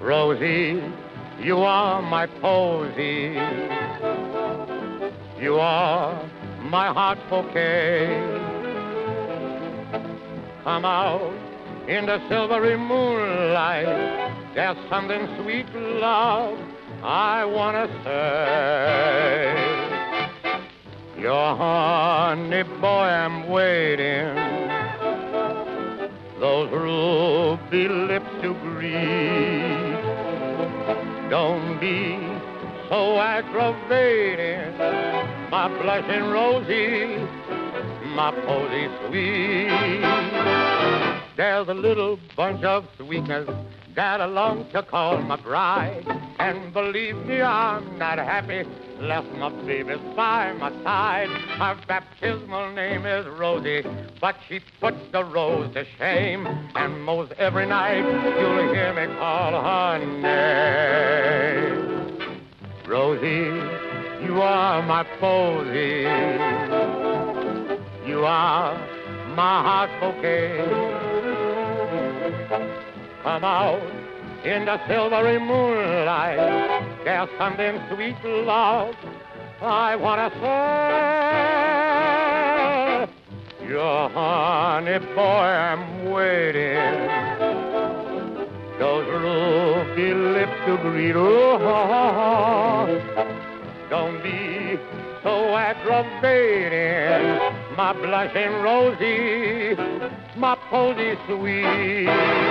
Rosie, you are my posy. You are my heart bouquet. Come out in the silvery moonlight. There's something sweet, love, I wanna say. Your honey boy, I'm waiting. Ruby lips to greet. Don't be so aggravating, my blushing rosy, my posy sweet. There's a little bunch of sweetness that I long to call my bride. And believe me, I'm not happy, left my baby's by my side. Her baptismal name is Rosie, but she puts the rose to shame. And most every night you'll hear me call her name. Rosie, you are my posy. You are my heart bouquet. Come out in the silvery moonlight. There's something sweet, love, I wanna say. Your honey boy, I'm waiting. Those ruby lips to greet. Oh, don't be so aggravating, my blushing rosy, my posy sweet.